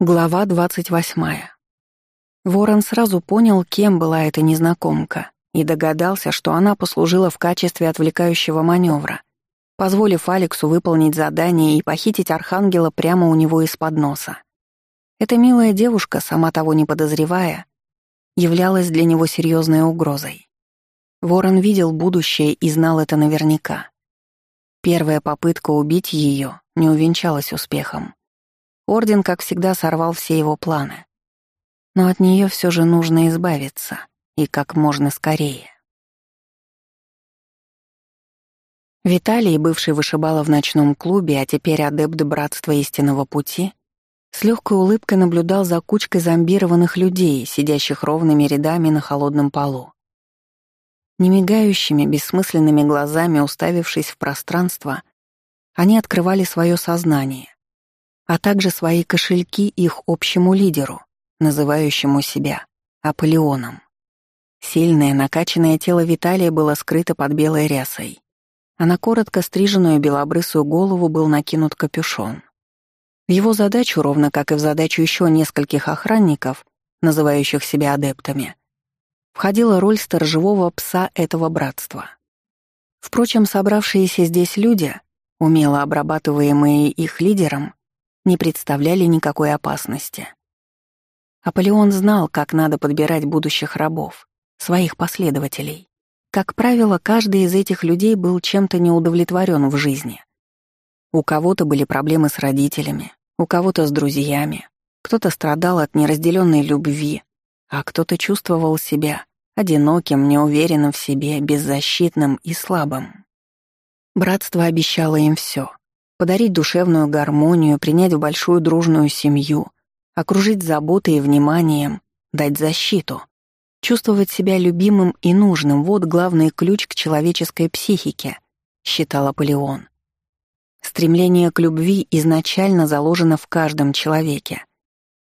Глава двадцать восьмая. Ворон сразу понял, кем была эта незнакомка, и догадался, что она послужила в качестве отвлекающего маневра, позволив Алексу выполнить задание и похитить Архангела прямо у него из-под носа. Эта милая девушка, сама того не подозревая, являлась для него серьезной угрозой. Ворон видел будущее и знал это наверняка. Первая попытка убить ее не увенчалась успехом. Орден, как всегда, сорвал все его планы. Но от нее все же нужно избавиться, и как можно скорее. Виталий, бывший вышибала в ночном клубе, а теперь адепт Братства Истинного Пути, с легкой улыбкой наблюдал за кучкой зомбированных людей, сидящих ровными рядами на холодном полу. Немигающими, бессмысленными глазами, уставившись в пространство, они открывали свое сознание, а также свои кошельки их общему лидеру, называющему себя Аполеоном. Сильное, накачанное тело Виталия было скрыто под белой рясой, а на коротко стриженную белобрысую голову был накинут капюшон. В его задачу, ровно как и в задачу еще нескольких охранников, называющих себя адептами, входила роль сторожевого пса этого братства. Впрочем, собравшиеся здесь люди, умело обрабатываемые их лидером, не представляли никакой опасности. Аполеон знал, как надо подбирать будущих рабов, своих последователей. Как правило, каждый из этих людей был чем-то неудовлетворен в жизни. У кого-то были проблемы с родителями, у кого-то с друзьями, кто-то страдал от неразделенной любви, а кто-то чувствовал себя одиноким, неуверенным в себе, беззащитным и слабым. Братство обещало им все: подарить душевную гармонию, принять в большую дружную семью, окружить заботой и вниманием, дать защиту. Чувствовать себя любимым и нужным — вот главный ключ к человеческой психике, считал Аполеон. Стремление к любви изначально заложено в каждом человеке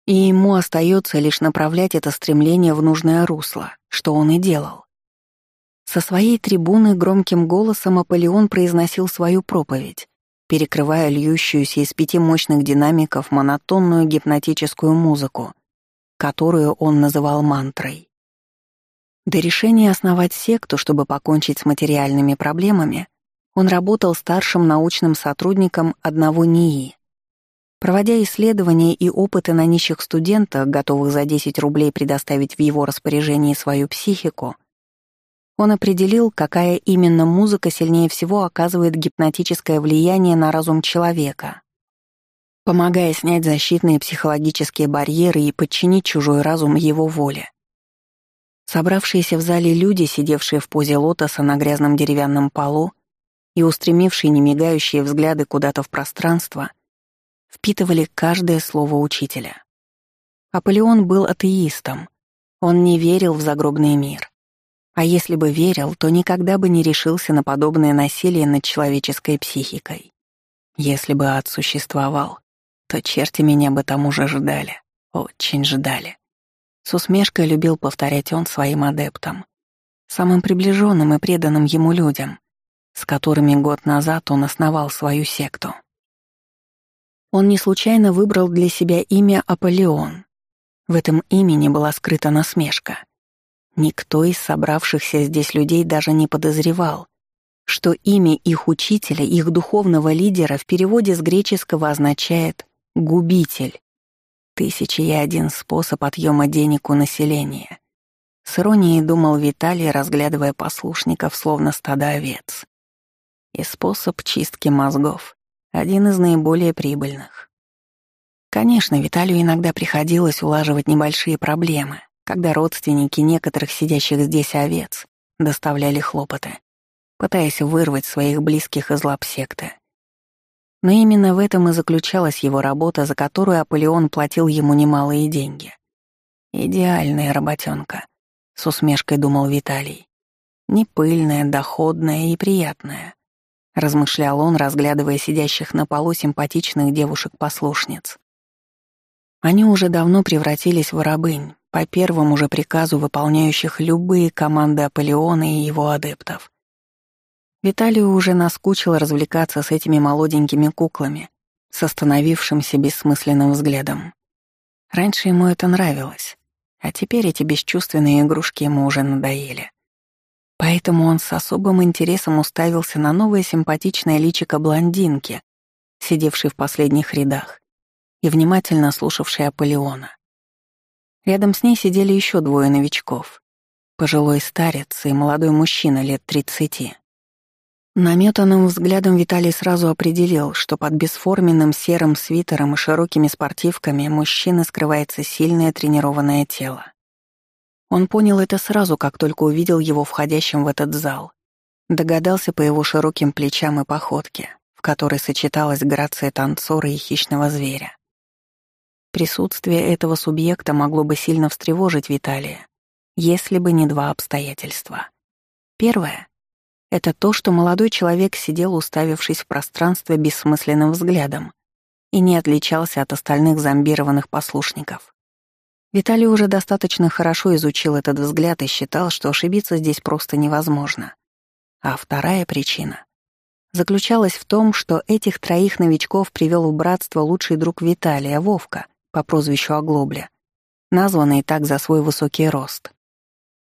и ему остается лишь направлять это стремление в нужное русло, что он и делал. Со своей трибуны громким голосом Аполеон произносил свою проповедь, перекрывая льющуюся из пяти мощных динамиков монотонную гипнотическую музыку, которую он называл мантрой. До решения основать секту, чтобы покончить с материальными проблемами, он работал старшим научным сотрудником одного НИИ, Проводя исследования и опыты на нищих студентах, готовых за 10 рублей предоставить в его распоряжении свою психику, он определил, какая именно музыка сильнее всего оказывает гипнотическое влияние на разум человека, помогая снять защитные психологические барьеры и подчинить чужой разум его воле. Собравшиеся в зале люди, сидевшие в позе лотоса на грязном деревянном полу и устремившие немигающие взгляды куда-то в пространство — впитывали каждое слово учителя. Аполеон был атеистом. Он не верил в загробный мир. А если бы верил, то никогда бы не решился на подобное насилие над человеческой психикой. Если бы ад существовал, то черти меня бы там уже ждали, очень ждали. С усмешкой любил повторять он своим адептам, самым приближенным и преданным ему людям, с которыми год назад он основал свою секту. Он не случайно выбрал для себя имя Аполеон. В этом имени была скрыта насмешка. Никто из собравшихся здесь людей даже не подозревал, что имя их учителя, их духовного лидера в переводе с греческого означает «губитель». Тысяча и один способ отъема денег у населения. С иронией думал Виталий, разглядывая послушников, словно стада овец. И способ чистки мозгов один из наиболее прибыльных. Конечно, Виталию иногда приходилось улаживать небольшие проблемы, когда родственники некоторых сидящих здесь овец доставляли хлопоты, пытаясь вырвать своих близких из лап секты. Но именно в этом и заключалась его работа, за которую Аполеон платил ему немалые деньги. «Идеальная работенка», — с усмешкой думал Виталий. Не пыльная, доходная и приятная размышлял он, разглядывая сидящих на полу симпатичных девушек-послушниц. Они уже давно превратились в рабынь, по первому же приказу выполняющих любые команды Аполеона и его адептов. Виталию уже наскучило развлекаться с этими молоденькими куклами, с остановившимся бессмысленным взглядом. Раньше ему это нравилось, а теперь эти бесчувственные игрушки ему уже надоели. Поэтому он с особым интересом уставился на новое симпатичное личико блондинки, сидевшей в последних рядах, и внимательно слушавшей Аполеона. Рядом с ней сидели еще двое новичков. Пожилой старец и молодой мужчина лет тридцати. Наметанным взглядом Виталий сразу определил, что под бесформенным серым свитером и широкими спортивками мужчины скрывается сильное тренированное тело. Он понял это сразу, как только увидел его входящим в этот зал. Догадался по его широким плечам и походке, в которой сочеталась грация танцора и хищного зверя. Присутствие этого субъекта могло бы сильно встревожить Виталия, если бы не два обстоятельства. Первое — это то, что молодой человек сидел, уставившись в пространство бессмысленным взглядом и не отличался от остальных зомбированных послушников. Виталий уже достаточно хорошо изучил этот взгляд и считал, что ошибиться здесь просто невозможно. А вторая причина заключалась в том, что этих троих новичков привел в братство лучший друг Виталия, Вовка, по прозвищу Оглобля, названный так за свой высокий рост.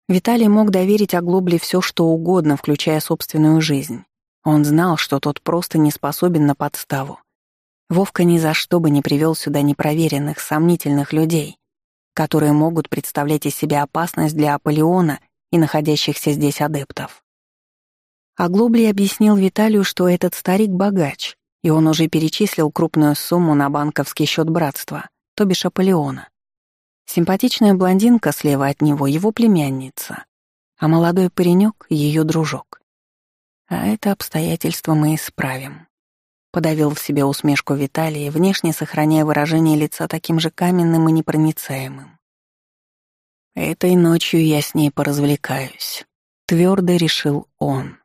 Виталий мог доверить Оглобле все, что угодно, включая собственную жизнь. Он знал, что тот просто не способен на подставу. Вовка ни за что бы не привел сюда непроверенных, сомнительных людей, которые могут представлять из себя опасность для Аполеона и находящихся здесь адептов. Оглоблий объяснил Виталию, что этот старик богач, и он уже перечислил крупную сумму на банковский счет братства, то бишь Аполеона. Симпатичная блондинка слева от него — его племянница, а молодой паренек — ее дружок. А это обстоятельство мы исправим. Подавил в себе усмешку Виталия, внешне сохраняя выражение лица таким же каменным и непроницаемым. Этой ночью я с ней поразвлекаюсь, твердо решил он.